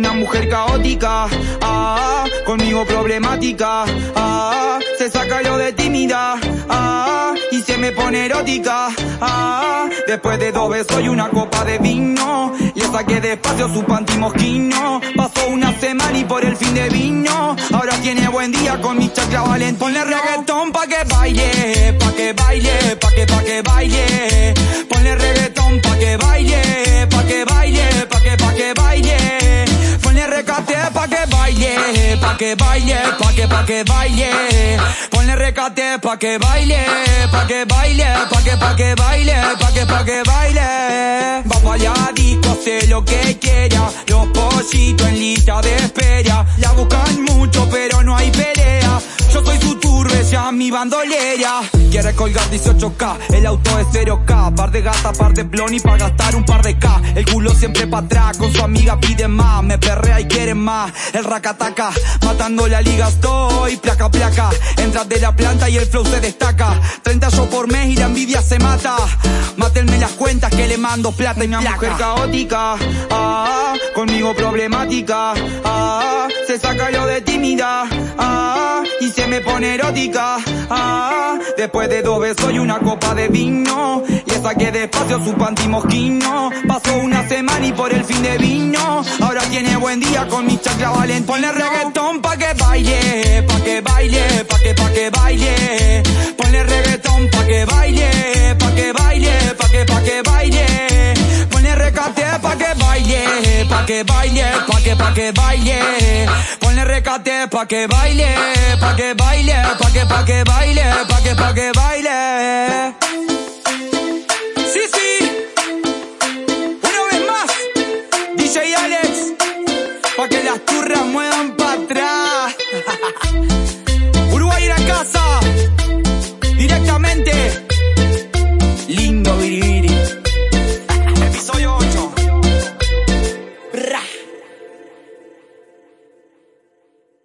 mujer caótica, ah, conmigo problemática, ah, se saca lo de tímida, ah, y se me pone erótica, después de dos besos y una copa de vino, le saqué despacio su panty mosquino, pasó una semana y por el fin de vino, ahora tiene buen día con mi chakra valentón, ponle reggaetón pa' que baile, pa' que baile, pa' que, pa' que baile, pa' que baile, pa' que, pa' que baile, ponle recate pa' que baile, pa' que baile, pa' que, pa' que baile, pa' que, pa' que baile, va pa' allá disco, hace lo que quiera, los pollitos en lista de espera, la buscan mucho pero no hay pelea, yo soy su turbe, ya mi bandolera. Quiere colgar 18K, el auto es 0K. Par de gata, par de blon y pa' gastar un par de K. El culo siempre pa' atrás, con su amiga pide más. Me perrea y quiere más. El racataca, matando la liga estoy. Placa, placa, entras de la planta y el flow se destaca. 30 yo por mes y la envidia se mata. Mátenme las cuentas que le mando plata y mi mujer caótica. Ah, conmigo problemática. Ah, se saca lo de tímida. Ah, y se me pone erótica. Ah, después de dos besos y una copa de vino, le saqué despacio su panty mosquino. Pasó una semana y por el fin de vino, ahora tiene buen día con mi chakra valentón. Ponle reggaetón pa' que baile, pa' que baile, pa' que, pa' que baile. Ponle reggaetón pa' que baile, pa' que baile, pa' que, pa' que baile. Ponle recate pa' que baile, pa' que baile, pa' que, pa' que baile, pa' que, pa' que baile. Sí, sí. Una vez más, DJ Alex, pa' que las turras muevan para atrás.